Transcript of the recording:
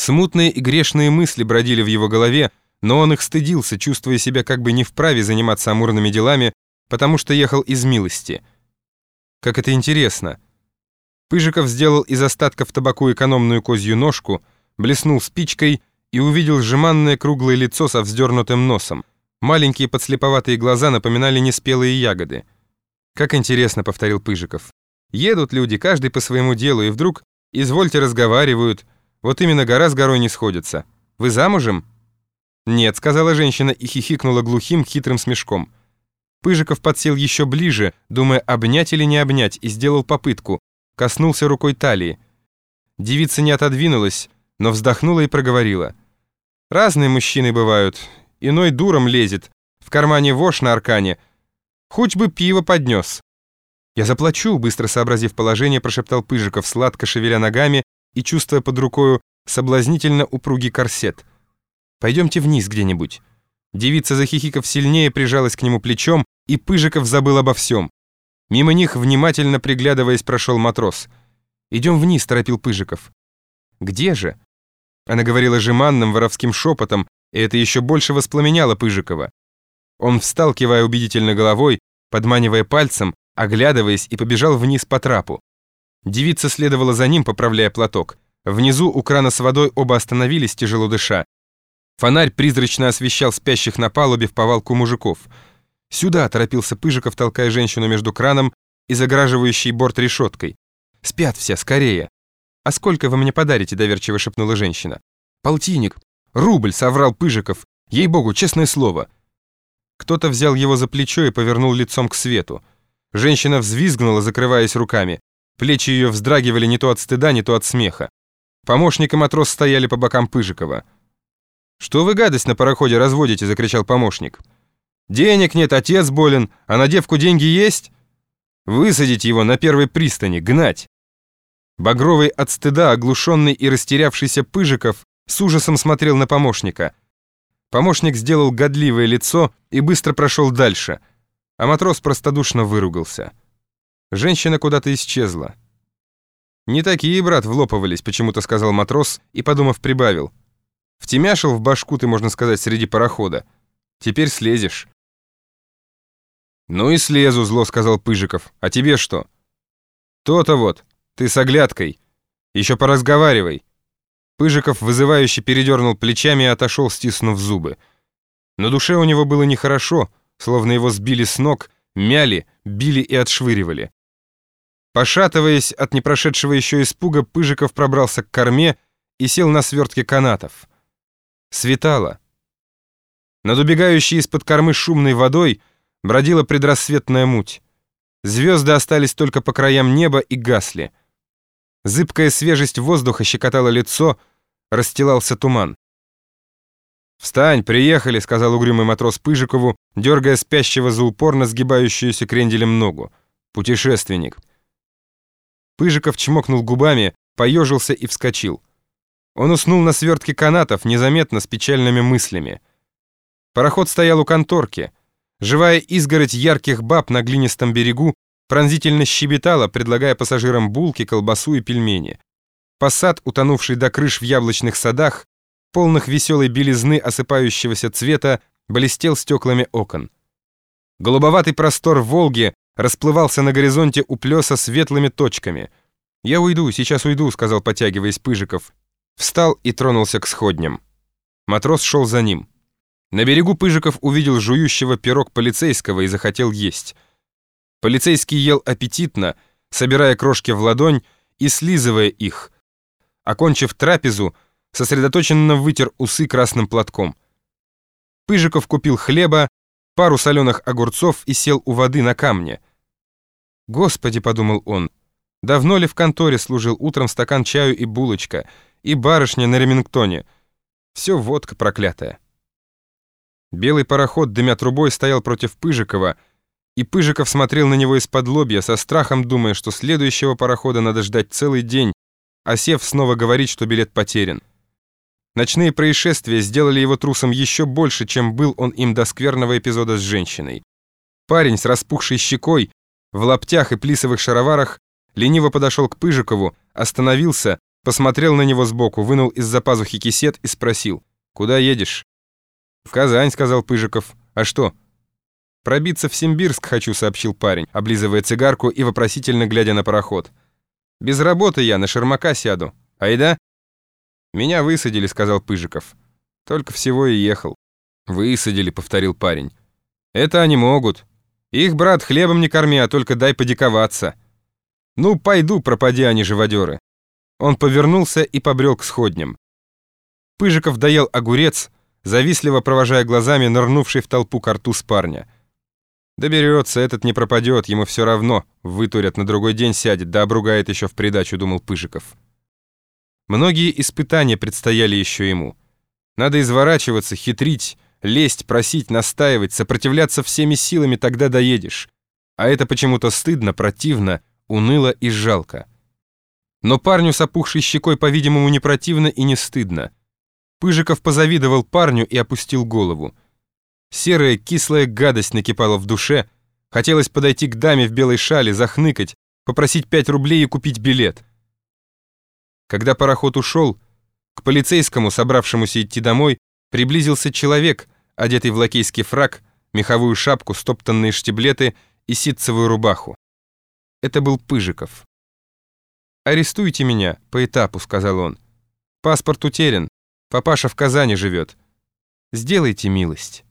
Смутные и грешные мысли бродили в его голове, но он их стыдился, чувствуя себя как бы не вправе заниматься амурными делами, потому что ехал из милости. Как это интересно. Пыжиков сделал из остатков табаку экономную козью ножку, блеснул спичкой и увидел жеманное круглое лицо со вздернутым носом. Маленькие подслеповатые глаза напоминали неспелые ягоды. «Как интересно», — повторил Пыжиков. «Едут люди, каждый по своему делу, и вдруг, извольте, разговаривают. Вот именно гора с горой не сходится. Вы замужем?» «Нет», — сказала женщина и хихикнула глухим, хитрым смешком. Пыжиков подсел еще ближе, думая, обнять или не обнять, и сделал попытку. Коснулся рукой талии. Девица не отодвинулась, но вздохнула и проговорила. «Разные мужчины бывают. Иной дуром лезет. В кармане вошь на аркане. Хоть бы пиво поднес». «Я заплачу», — быстро сообразив положение, прошептал Пыжиков, сладко шевеля ногами и чувствуя под рукою соблазнительно упругий корсет. «Пойдемте вниз где-нибудь». Девица, захихиков сильнее, прижалась к нему плечом, и Пыжиков забыл обо всем. Мимо них, внимательно приглядываясь, прошел матрос. «Идем вниз», — торопил Пыжиков. «Где же?» Она говорила жеманным воровским шепотом, и это еще больше воспламеняло Пыжикова. Он встал, кивая убедительно головой, подманивая пальцем, оглядываясь, и побежал вниз по трапу. Девица следовала за ним, поправляя платок. Внизу у крана с водой оба остановились, тяжело дыша. Фонарь призрачно освещал спящих на палубе в повалку мужиков. «Сюда!» — торопился Пыжиков, толкая женщину между краном и заграживающей борт решеткой. «Спят все, скорее!» «А сколько вы мне подарите?» — доверчиво шепнула женщина. «Полтинник! Рубль!» — соврал Пыжиков. «Ей-богу, честное слово!» Кто-то взял его за плечо и повернул лицом к свету. Женщина взвизгнула, закрываясь руками. Плечи ее вздрагивали не то от стыда, не то от смеха. Помощник и матрос стояли по бокам Пыжикова. «Что вы гадость на пароходе разводите?» — закричал помощник. «Денег нет, отец болен, а на девку деньги есть?» «Высадить его на первой пристани, гнать!» Багровый от стыда, оглушенный и растерявшийся Пыжиков с ужасом смотрел на помощника. Помощник сделал годливое лицо и быстро прошел дальше, а матрос простодушно выругался. Женщина куда-то исчезла. «Не такие, брат, влопывались», — почему-то сказал матрос и, подумав, прибавил. Втемяшил в башку ты, можно сказать, среди парохода. Теперь слезешь». «Ну и слезу», — зло сказал Пыжиков. «А тебе что?» «То-то вот, ты с оглядкой. Еще поразговаривай». Пыжиков вызывающе передернул плечами и отошел, стиснув зубы. На душе у него было нехорошо, словно его сбили с ног, мяли, били и отшвыривали. Пошатываясь от непрошедшего еще испуга, Пыжиков пробрался к корме и сел на свертке канатов. Светало. Над убегающей из-под кормы шумной водой бродила предрассветная муть. Звезды остались только по краям неба и гасли. Зыбкая свежесть воздуха щекотала лицо, расстилался туман. «Встань, приехали», — сказал угрюмый матрос Пыжикову, дергая спящего за упорно сгибающуюся кренделем ногу. «Путешественник». Пыжиков чмокнул губами, поежился и вскочил. Он уснул на свертке канатов, незаметно, с печальными мыслями. Пароход стоял у конторки. Живая изгородь ярких баб на глинистом берегу пронзительно щебетала, предлагая пассажирам булки, колбасу и пельмени. Посад, утонувший до крыш в яблочных садах, полных веселой белизны осыпающегося цвета, блестел стеклами окон. Голубоватый простор Волги расплывался на горизонте у плеса светлыми точками. «Я уйду, сейчас уйду», — сказал, потягиваясь Пыжиков. Встал и тронулся к сходням. Матрос шел за ним. На берегу Пыжиков увидел жующего пирог полицейского и захотел есть. Полицейский ел аппетитно, собирая крошки в ладонь и слизывая их. Окончив трапезу, сосредоточенно вытер усы красным платком. Пыжиков купил хлеба, пару соленых огурцов и сел у воды на камне. «Господи», — подумал он, — «давно ли в конторе служил утром стакан чаю и булочка?» и барышня на ремингтоне. Все водка проклятая. Белый пароход, дымя трубой, стоял против Пыжикова, и Пыжиков смотрел на него из-под лобья, со страхом думая, что следующего парохода надо ждать целый день, а Сев снова говорит, что билет потерян. Ночные происшествия сделали его трусом еще больше, чем был он им до скверного эпизода с женщиной. Парень с распухшей щекой, в лаптях и плисовых шароварах, лениво подошел к Пыжикову, остановился, посмотрел на него сбоку, вынул из-за пазухи кисет и спросил, «Куда едешь?» «В Казань», — сказал Пыжиков. «А что?» «Пробиться в Симбирск хочу», — сообщил парень, облизывая цигарку и вопросительно глядя на пароход. «Без работы я, на Шермака сяду. Айда?» «Меня высадили», — сказал Пыжиков. «Только всего и ехал». «Высадили», — повторил парень. «Это они могут. Их, брат, хлебом не корми, а только дай подиковаться. Ну, пойду, пропади они, живодеры». Он повернулся и побрел к сходням. Пыжиков доел огурец, завистливо провожая глазами нырнувший в толпу картуз парня. Доберется, этот не пропадет, ему все равно, вытурят, на другой день сядет, да обругает еще в придачу, думал Пыжиков. Многие испытания предстояли еще ему. Надо изворачиваться, хитрить, лезть, просить, настаивать, сопротивляться всеми силами, тогда доедешь. А это почему-то стыдно, противно, уныло и жалко. Но парню с опухшей щекой, по-видимому, не противно и не стыдно. Пыжиков позавидовал парню и опустил голову. Серая кислая гадость накипала в душе. Хотелось подойти к даме в белой шале, захныкать, попросить пять рублей и купить билет. Когда пароход ушел, к полицейскому, собравшемуся идти домой, приблизился человек, одетый в лакейский фраг, меховую шапку, стоптанные штиблеты и ситцевую рубаху. Это был Пыжиков. «Арестуйте меня по этапу», — сказал он. «Паспорт утерян. Папаша в Казани живет. Сделайте милость».